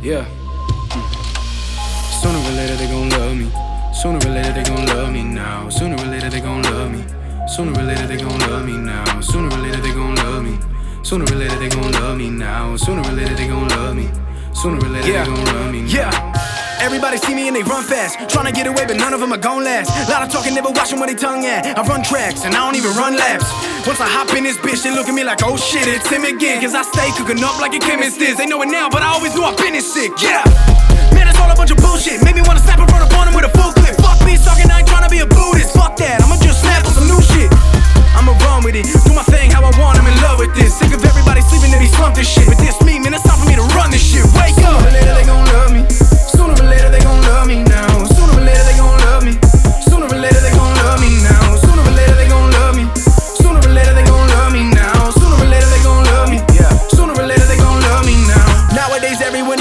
Yeah. Sooner or later they gon' love me. Sooner or later they gon' love me now. Sooner or later they gon' love me. Sooner or later they gon' love me now. Sooner or later they gon' love me. Sooner or later they gon' love me now. Sooner or later they gon' love me. Sooner or later Yeah. they gon' love me. Now. Yeah. Everybody see me and they run fast. Tryna get away, but none of them are gon' last. Lot of talking, never watching where they tongue at. I run tracks and I don't even run laps. Once I hop in this bitch, they look at me like, oh shit, it's him again. Cause I stay cooking up like a chemist is. They know it now, but I always knew I've been this sick. Yeah. Man, it's all a bunch of bullshit. Made me wanna snap in front of him with a full clip.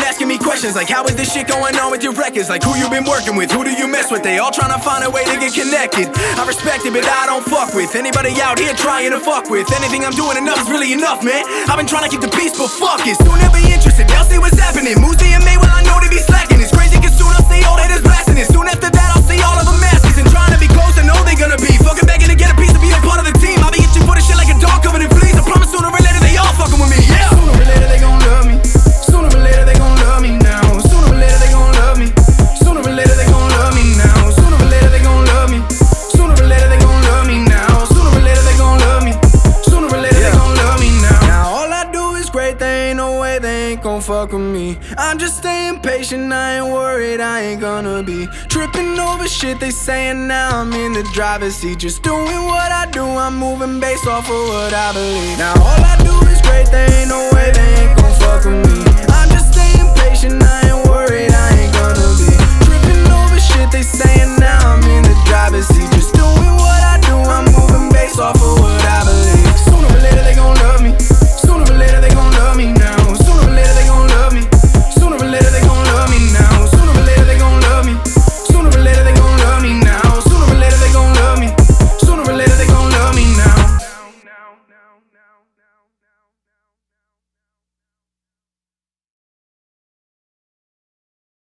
Asking me questions like, How is this shit going on with your records? Like, who you been working with? Who do you mess with? They all trying to find a way to get connected. I respect it, but I don't fuck with anybody out here trying to fuck with. Anything I'm doing enough is really enough, man. I've been trying to keep the peace, but fuck it. They'll be interested, they'll see what's happening. Moves being ain't gon' fuck with me. I'm just staying patient, I ain't worried, I ain't gonna be tripping over shit they saying. Now I'm in the driver's seat, just doing what I do. I'm moving based off of what I believe. Now all I do is